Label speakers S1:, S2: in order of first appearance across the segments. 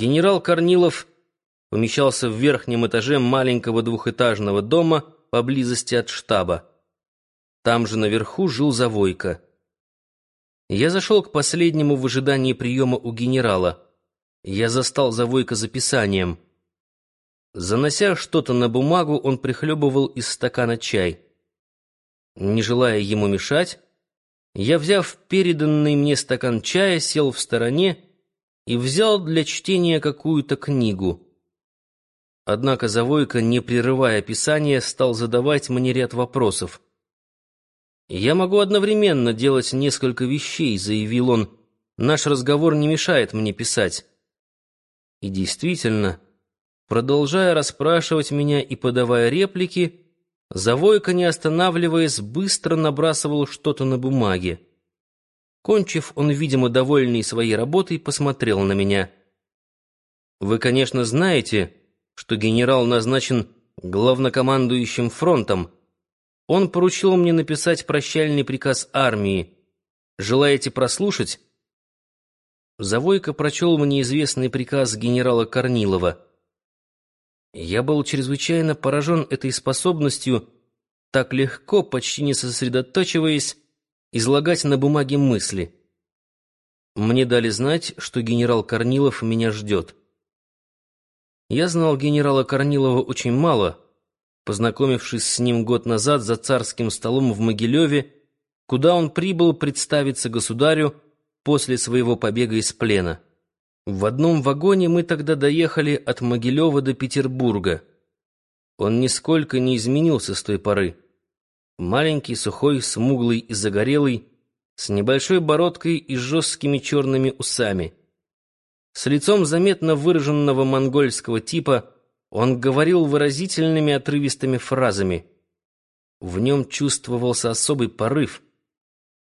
S1: Генерал Корнилов помещался в верхнем этаже маленького двухэтажного дома поблизости от штаба. Там же наверху жил Завойко. Я зашел к последнему в ожидании приема у генерала. Я застал Завойко записанием. Занося что-то на бумагу, он прихлебывал из стакана чай. Не желая ему мешать, я, взяв переданный мне стакан чая, сел в стороне и взял для чтения какую-то книгу. Однако Завойко, не прерывая писания, стал задавать мне ряд вопросов. «Я могу одновременно делать несколько вещей», — заявил он. «Наш разговор не мешает мне писать». И действительно, продолжая расспрашивать меня и подавая реплики, Завойко, не останавливаясь, быстро набрасывал что-то на бумаге. Кончив, он, видимо, довольный своей работой, посмотрел на меня. «Вы, конечно, знаете, что генерал назначен главнокомандующим фронтом. Он поручил мне написать прощальный приказ армии. Желаете прослушать?» Завойко прочел мне известный приказ генерала Корнилова. Я был чрезвычайно поражен этой способностью, так легко, почти не сосредоточиваясь, излагать на бумаге мысли. Мне дали знать, что генерал Корнилов меня ждет. Я знал генерала Корнилова очень мало, познакомившись с ним год назад за царским столом в Могилеве, куда он прибыл представиться государю после своего побега из плена. В одном вагоне мы тогда доехали от Могилева до Петербурга. Он нисколько не изменился с той поры. Маленький, сухой, смуглый и загорелый, с небольшой бородкой и жесткими черными усами. С лицом заметно выраженного монгольского типа он говорил выразительными отрывистыми фразами. В нем чувствовался особый порыв,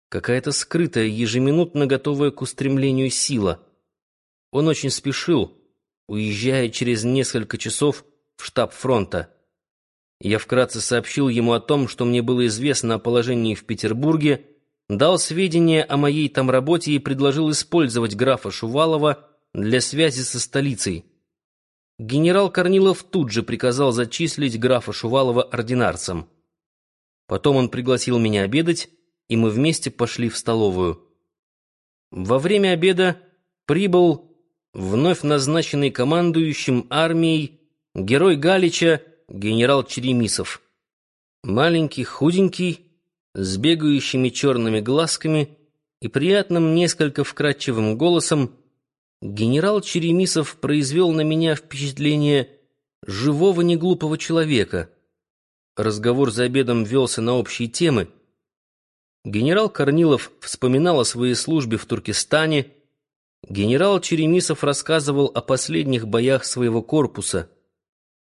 S1: какая-то скрытая, ежеминутно готовая к устремлению сила — он очень спешил, уезжая через несколько часов в штаб фронта. Я вкратце сообщил ему о том, что мне было известно о положении в Петербурге, дал сведения о моей там работе и предложил использовать графа Шувалова для связи со столицей. Генерал Корнилов тут же приказал зачислить графа Шувалова ординарцем. Потом он пригласил меня обедать, и мы вместе пошли в столовую. Во время обеда прибыл вновь назначенный командующим армией герой Галича генерал Черемисов. Маленький, худенький, с бегающими черными глазками и приятным несколько вкрадчивым голосом, генерал Черемисов произвел на меня впечатление живого неглупого человека. Разговор за обедом велся на общие темы. Генерал Корнилов вспоминал о своей службе в Туркестане, Генерал Черемисов рассказывал о последних боях своего корпуса.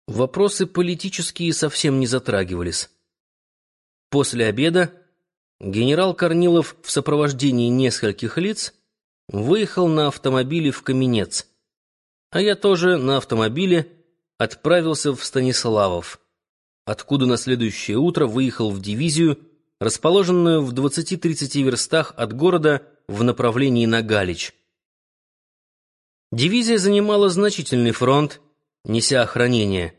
S1: Вопросы политические совсем не затрагивались. После обеда генерал Корнилов в сопровождении нескольких лиц выехал на автомобиле в Каменец, а я тоже на автомобиле отправился в Станиславов, откуда на следующее утро выехал в дивизию, расположенную в 20-30 верстах от города в направлении на Галич. Дивизия занимала значительный фронт, неся охранение.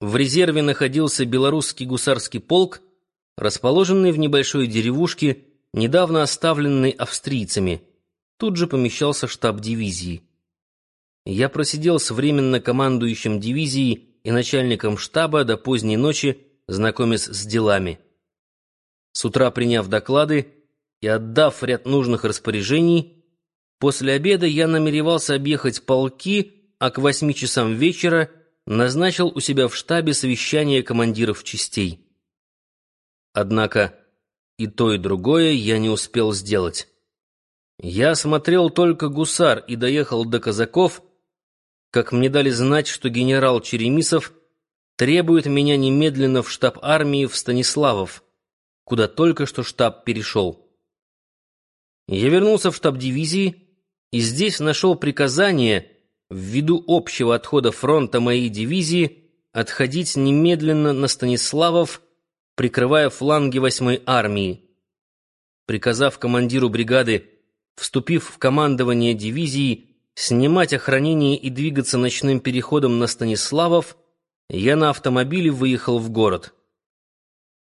S1: В резерве находился белорусский гусарский полк, расположенный в небольшой деревушке, недавно оставленной австрийцами. Тут же помещался штаб дивизии. Я просидел с временно командующим дивизией и начальником штаба до поздней ночи, знакомясь с делами. С утра приняв доклады и отдав ряд нужных распоряжений, После обеда я намеревался объехать полки, а к восьми часам вечера назначил у себя в штабе совещание командиров частей. Однако и то, и другое я не успел сделать. Я смотрел только гусар и доехал до казаков, как мне дали знать, что генерал Черемисов требует меня немедленно в штаб армии в Станиславов, куда только что штаб перешел. Я вернулся в штаб дивизии, и здесь нашел приказание, ввиду общего отхода фронта моей дивизии, отходить немедленно на Станиславов, прикрывая фланги восьмой армии. Приказав командиру бригады, вступив в командование дивизии, снимать охранение и двигаться ночным переходом на Станиславов, я на автомобиле выехал в город.